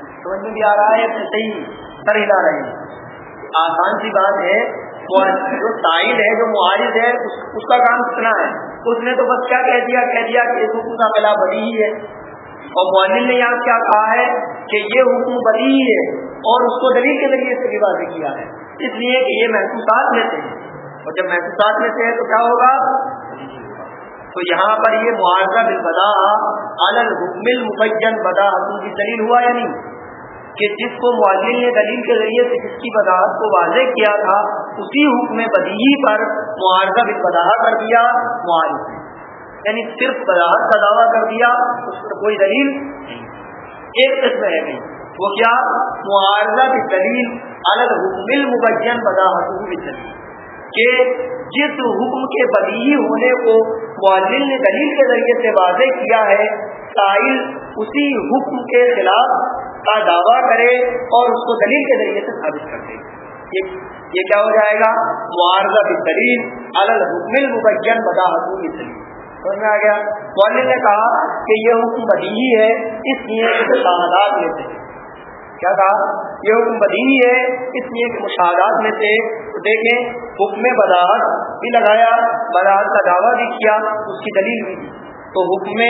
سمجھ میں بھی آ رہا ہے صحیح سر ہلا رہے ہیں۔ آسان سی بات ہے۔ جو سائن ہے، جو معارض ہے، اس کا کام کتنا ہے؟ اس نے تو بس کیا کہہ دیا کہہ دیا کہ اس حکم کا خلاف بڑی ہی ہے۔ اور معلم نے یہاں کیا کہا ہے کہ یہ حکم بلی ہے اور اس کو دلیل کے ذریعے سے بھی واضح کیا ہے۔ اس لیے کہ یہ محسوسات میں سے ہے اور جب محسوسات میں سے ہے تو کیا ہوگا؟ تو یہاں پر یہ معاوضہ بل بدا الحکم المبین بدا حکم کی دلیل ہوا یا نہیں؟ کہ جس کو معلم نے دلیل کے ذریعے سے جس کی بداحت کو واضح کیا تھا، اسی حکم بدی پر معاوضہ بل بدا کر دیا معالج یعنی صرف وضاحت کا دعویٰ کر دیا، اس پر کوئی دلیل ایک قسم رہ گئی وہ کیا؟ معارضہ کی دلیل الگ حکم مبین وضاحت دلیل۔ کہ جس حکم کے بدی ہونے کو معلم نے دلیل کے ذریعے سے واضح کیا ہے سائل اسی حکم کے خلاف کا دعویٰ کرے اور اس کو دلیل کے ذریعے سے ثابت کر دے۔ یہ کیا ہو جائے گا؟ معارضہ کی دلیل الگ مبین وضاحت دلیل۔ سمجھ میں آ گیا؟ والد نے کہا کہ یہ حکم بدی ہے، اس لیے مشاہدات میں سے۔ کیا کہا؟ یہ حکم بدی ہے، اس لیے مشاہدات میں سے۔ دیکھیں، حکم بداحت بھی لگایا، بداحت کا دعویٰ بھی کیا، اس کی دلیل بھی۔ دی تو حکم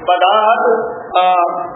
بداحت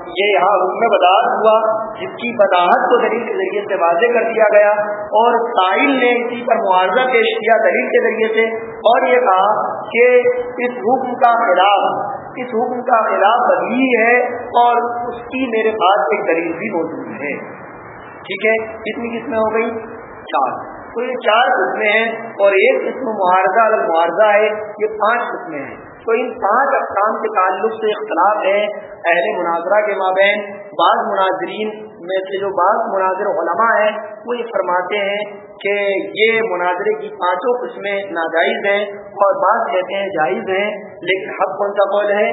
یہ یہاں حکم بداعت ہوا، جس کی بداحت کو دلیل کے ذریعے سے واضح کر دیا گیا اور ساحل نے اسی پر معاوضہ پیش کیا دلیل کے ذریعے سے اور یہ کہا کہ اس حکم کا خلاف، اس حکم کا خلاف بدلی ہے اور اس کی میرے پاس ایک دلیل بھی موجود ہے۔ ٹھیک ہے، کتنی قسمیں ہو گئی چار۔ تو یہ چار قسمیں ہیں اور ایک قسم معارضہ اگر معارضہ ہے، یہ پانچ قسمیں ہیں۔ تو ان پانچ اقسام کے تعلق سے اختلاف ہے۔ اہل مناظرہ کے مابین، بعض مناظرین میں سے جو بعض مناظر علماء ہیں، وہ یہ فرماتے ہیں کہ یہ مناظرے کی پانچوں قسمیں ناجائز ہیں اور بعض کہتے ہیں جائز ہیں، لیکن حق کون سا قول ہے؟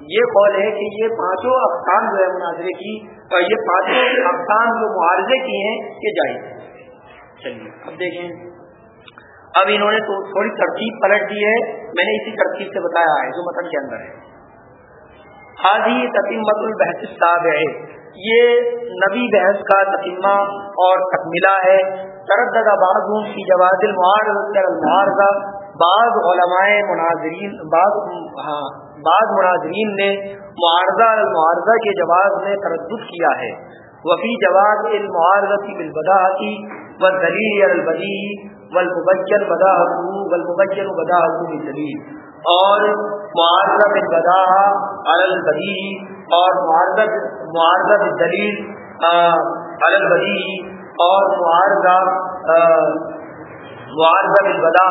یہ قول ہے کہ یہ پانچوں اقسام جو ہے مناظرے کی، اور یہ پانچوں اقسام جو معارضے کی ہیں، یہ جائز ہیں۔ چلیے، اب دیکھیں۔ اب انہوں نے تو تھوڑی ترتیب پلٹ دی ہے، میں نے اسی ترتیب سے بتایا ہے، جو متن کے اندر ہے۔ حاضی تتیمت البحث صاحب ہے یہ نبی بحث کا تتیمہ اور تکملہ ہے۔ تردد بعض کی جواز المعارضہ بعض علماء مناظرین، بعض ہاں بعض مناظرین نے معارضہ المعارضہ کے جواز میں تردد کیا ہے۔ وفی جواز المعارضہ کی بالبداحتی و دلیل البدی والمبجل والمبجل بداحت اور معارضہ بن بدا البدی اور معارضہ معارضہ البدی اور معارضہ معارضہ بالبدا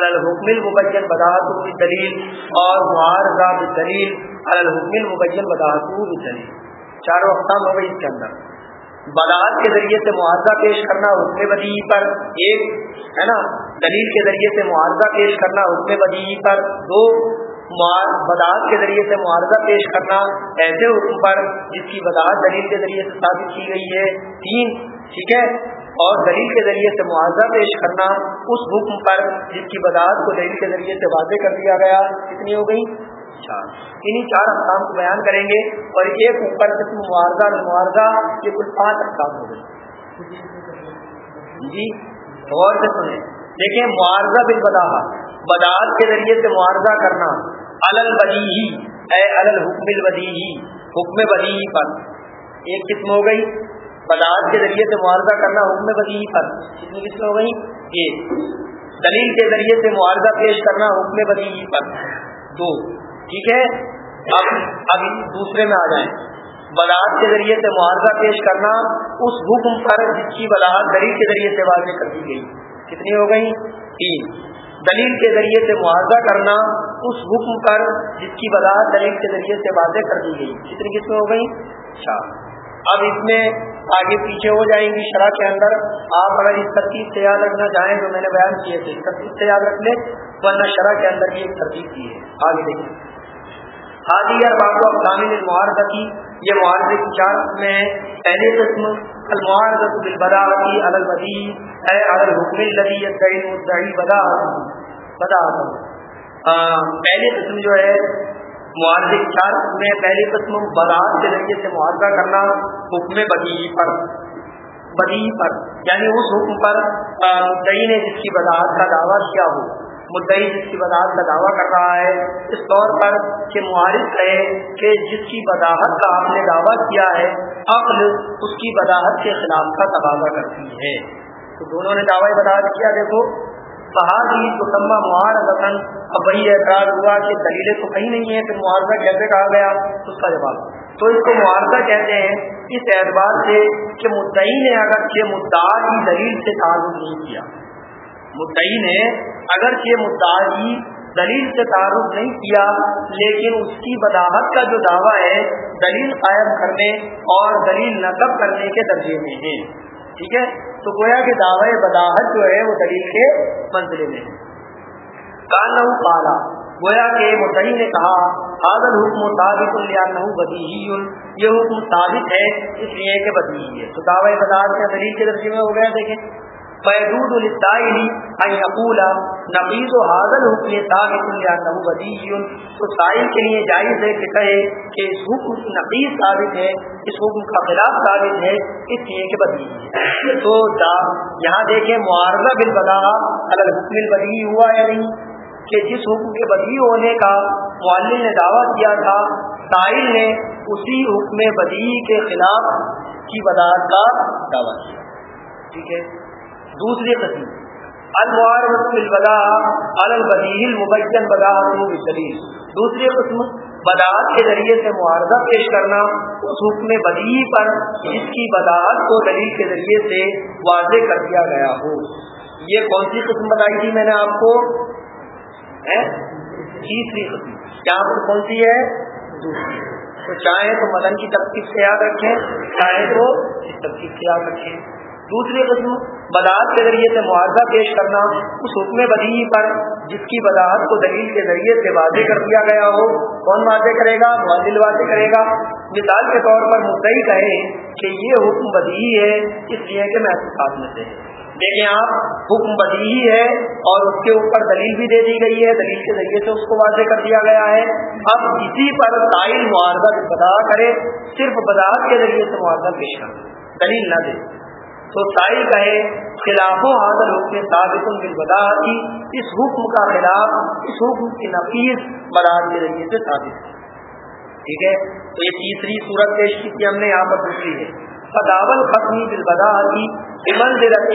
الحکم المبجل بداحت بالدلیل اور معارضہ بالدلیل الحکم المبجل بداحت بالدلیل چاروں اقسام ہو گئی اس کے اندر۔ بداعت کے ذریعے سے معاوضہ پیش کرنا حکم بدی پر ایک، ہے نا، دلیل کے ذریعے سے معاوضہ پیش کرنا حکم بدی پر دو بداعت کے ذریعے سے معاوضہ پیش کرنا ایسے حکم پر جس کی بداعت دلیل کے ذریعے سے ثابت کی گئی ہے۔ تین، ٹھیک ہے؟ اور دلیل کے ذریعے سے معاوضہ پیش کرنا، اس حکم پر جس کی بداعت کو دلیل کے ذریعے سے واضح کر دیا گیا، کتنی ہو گئی؟ چار۔ انہیں چار اقسام کو بیان کریں گے اور ایک اوپر قسم معارضہ معارضہ یہ کل پانچ اقسام ہو گئے۔ جی غور سے سنیں۔ دیکھیں معارضہ بال بدا بداعت کے ذریعے سے معارضہ کرنا۔ الل بدی اے الل حکم البدی حکم بدی پر۔ ایک قسم ہو گئی۔ بداعت کے ذریعے سے معارضہ کرنا، حکم بدی پر۔ کتنی قسم ہو گئی ایک۔ دلیل کے ذریعے سے معارضہ پیش کرنا، حکم بدی پر۔ دو۔ ٹھیک ہے؟ اب ابھی دوسرے میں آ جائیں۔ بداعت کے ذریعے سے معاوضہ پیش کرنا، اس حکم پر جس کی بداعت دلیل کے ذریعے سے واضح کر دی گئی۔ کتنی ہو گئی؟ تین۔ دلیل کے ذریعے سے معاوضہ کرنا، اس حکم پر جس کی بداعت دلیل کے ذریعے سے واضح کر دی گئی۔ کتنی قسمیں ہو گئی؟ چار۔ اب اس میں آگے پیچھے ہو جائیں گی شرح کے اندر۔ آپ اگر اس ترتیب سے یاد رکھنا چاہیں تو میں نے بیان کیے تھے۔ اس ترتیب سے یاد رکھ لیں، ورنہ شرح کے اندر بھی ایک ترتیب کی ہے۔ آگے دیکھیں۔ حاضی ارباب و افغان معارضہ کی، یہ معارضے کی چار میں ہے۔ پہلے قسم المعارضت بالبداعتی البدی اے الحکم الذی یدعی مدعی بدا بدا پہلے قسم جو ہے، معارضے کی چار میں پہلی قسم، بداعت کے ذریعے سے معارضہ کرنا حکم بدی پر۔ بدی پر یعنی اس حکم پر مدعی نے جس کی بداعت کا دعویٰ کیا ہو۔ مدعی جس کی وضاحت کا دعویٰ کر رہا ہے، اس طور پر کہ معارض کہے کہ جس کی وضاحت کا آپ نے دعویٰ کیا ہے، عقل اس کی وضاحت کے خلاف کا تبادلہ کرتی ہے۔ تو دونوں نے دعوی وضاحت کیا، دیکھو بہادی تو تمبا معار وطن اب وہی اعتراض ہوا کہ دلیلیں تو کہیں نہیں ہے پھر معاوضہ کیسے کہا گیا؟ اس کا جواب۔ تو اس کو معاوضہ کہتے ہیں اس اعتبار سے کہ مدعی نے اگر کہ مدعا کی دلیل سے تعلق نہیں کیا مدعی نے اگرچہ مدعی دلیل سے تعارف نہیں کیا، لیکن اس کی بداحت کا جو دعویٰ ہے، دلیل قائم کرنے اور دلیل نصب کرنے کے درجے میں ہے۔ ٹھیک ہے؟ تو گویا کہ دعوی بداحت جو ہے، وہ دلیل کے منزلے میں ہے۔ کالا پالا گویا کہ مدعی نے کہا حاضر حکم ثابت یہ حکم ثابت ہے، اس لیے کہ بدی ہے۔ تو دعوی بداحت کا دلیل کے درجے میں ہو گیا، دیکھیں۔ فیدود للسائل ان یقول نقیض حاضر حکم ثابت لانه بدی تو سائل کے لیے جائز ہے کہ کہے کہ اس حکم نقیض ثابت ہے، اس حکم کا خلاف ثابت ہے، اس لیے کہ بدی ہے۔ تو یہاں دیکھیں معارضہ بالبدا، اگر حکم البدی ہوا یا نہیں، کہ جس حکم کے بدی ہونے کا معلم نے دعویٰ کیا تھا، سائل نے اسی حکم بدی کے خلاف کی بداعت کا دعویٰ کیا۔ ٹھیک ہے؟ دوسری قسم۔ البدیل مبین بدلیل دوسری قسم بداعت کے ذریعے سے معارضہ پیش کرنا، اس حکم بدی پر جس کی بداعت کو دلیل کے ذریعے سے واضح کر دیا گیا ہو۔ یہ کون سی قسم بتائی تھی میں نے آپ کو؟ تیسری قسم۔ کیا کون سی ہے؟ دوسری تو چاہے تو مدن کی تفصیل سے یاد رکھیں چاہے تو اس تفصیل سے یاد رکھیں۔ دوسری قسم بداعت کے ذریعے سے معاوضہ پیش کرنا، اس حکم بدی پر جس کی بداعت کو دلیل کے ذریعے سے واضح کر دیا گیا ہو، کون واضح کرے گا؟ معدل واضح کرے گا۔ مثال کے طور پر مدعی کہے کہ یہ حکم بدی ہے، اس لیے کہ محسوسات میں سے دیکھیں آپ، حکم بدی ہے اور اس کے اوپر دلیل بھی دے دی گئی ہے، دلیل کے ذریعے سے اس کو واضح کر دیا گیا ہے۔ اب اسی پر سائل معاوضہ بدا کرے، صرف بداعت کے ذریعے سے معاوضہ پیش کر دلیل نہ دے۔ تو سائل کہے خلاف و حاضر حکم ثابت بدا کی، اس حکم کا خلاف، اس حکم کی نفیس بداعت کے ذریعے سے ثابت ہے۔ ٹھیک ہے؟ تو یہ تیسری صورت پیش کی تھی ہم نے، یہاں پر دوسری ہے۔ فداول ختمی بالبدا کی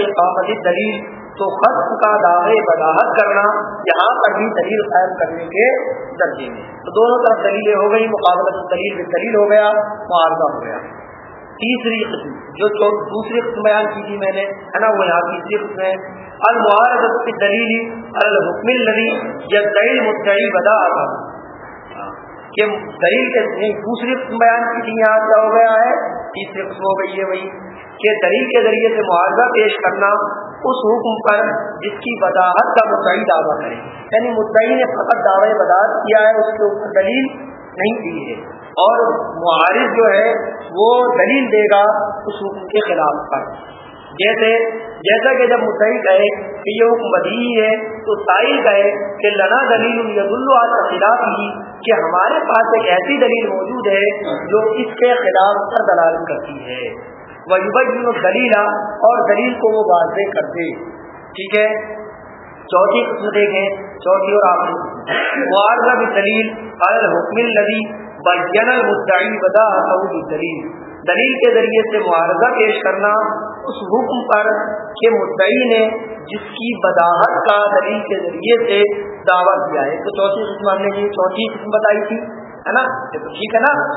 قامت دلیل، تو ختم کا دعوے بداحت کرنا، یہاں پر بھی دلیل قائم کرنے کے درجے میں۔ تو دونوں طرف دلیلیں ہو گئی مقابلت دلیل بھی دلیل ہو گیا معاوضہ ہو گیا۔ تیسری قسم، جو دوسری قسم بیان کی تھی میں نے ہے نا وہ یہاں تیسری قسم ہے المعارضت کی دلیل الحکم الذي يدعي المدعي بدا آتا۔ کہ دلیل کے دوسری قسم بیان کی تھی، یہاں کیا ہو گیا ہے؟ تیسری قسم ہو گئی ہے وہی کہ دلیل کے ذریعے سے معاوضہ پیش کرنا اس حکم پر جس کی وضاحت کا مدعی دعویٰ کرے۔ یعنی مدعی نے فقط دعوی وضاحت کیا ہے، اس کے اوپر دلیل نہیں دی ہے۔ اور معارض جو ہے، وہ دلیل دے گا اس حکم کے خلاف پر۔ جیسے، جیسا کہ جب مدعی کہے کہ یہ حکم بدی ہے، تو سائل کہے کہ لنا دلیل ید اللہ خلاف ہی کہ ہمارے پاس ایک ایسی دلیل موجود ہے جو اس کے خلاف پر دلالت کرتی ہے۔ وہ دلیلا اور دلیل کو وہ واضح کر دے۔ ٹھیک ہے؟ چوتھی قسم دیکھیں، چوتھی اور آخری۔ معارضہ بھی دلیل الحکم الدی بین المدعی بدا دلیل دلیل کے ذریعے سے معارضہ پیش کرنا اس حکم پر کہ مدعی نے جس کی بداحت کا دلیل کے ذریعے سے دعویٰ کیا ہے۔ تو چوتھی قسم ہم نے یہ چوتھی قسم بتائی تھی، ہے نا؟ ٹھیک ہے نا؟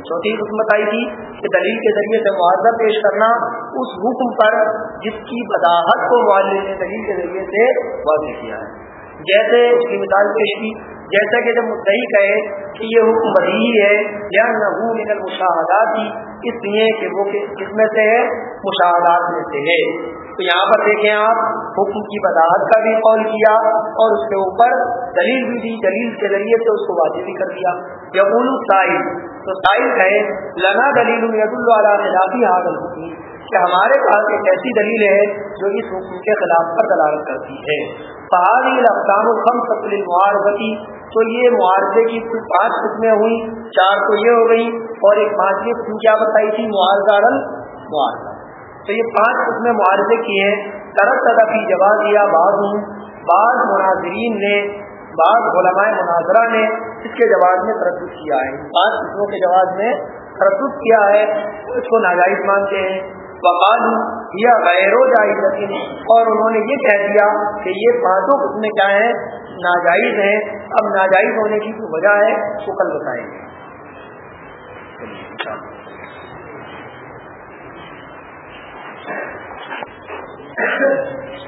چوتھی حکم بتائی تھی کہ دلیل کے ذریعے سے معاوضہ پیش کرنا اس حکم پر جس کی بداحت کو والد نے دلیل کے ذریعے سے واضح کیا ہے۔ جیسے اس کی مثال پیش کی، جیسا کہ جب مدعی کہے کہ یہ حکم بدی ہے یا نہ نقل مشاہدات ہی اس لیے کہ وہ کس میں سے ہے؟ مشاہدات میں سے ہے۔ تو یہاں پر دیکھیں آپ، حکم کی بداحت کا بھی قول کیا اور اس کے اوپر دلیل بھی دی، دلیل کے ذریعے سے اس کو واضح بھی کر دیا۔ یا اولو سائل تو سائل کہے لنا دلیل ید اللہ خلافی حاضر ہوتی کہ ہمارے پاس ایک ایسی دلیل ہے جو اس حکم کے خلاف پر دلالت کرتی ہے۔ پہاڑی الفطام الخم سطل معارضی تو یہ معارضے کی کل پانچ قسمیں ہوئی چار تو یہ ہو گئی اور ایک پانچویں قسم کیا بتائی تھی، معارضہ معارضہ تو یہ پانچ قسمیں معارضے کی ہیں۔ طرف طرف کی جواب دیا بعض ہوں بعض مناظرین نے بعض علماء مناظرہ نے اس کے جواب میں تردد کیا ہے۔ پانچ قسموں کے جواب میں تردد کیا ہے، اس کو ناجائز مانتے ہیں۔ بقال یا غیر و جائز اور انہوں نے یہ کہہ دیا کہ یہ پانچوں قسمیں کیا ہیں، ناجائز ہیں۔ اب ناجائز ہونے کی جو وجہ ہے، وہ کل بتائیں گے۔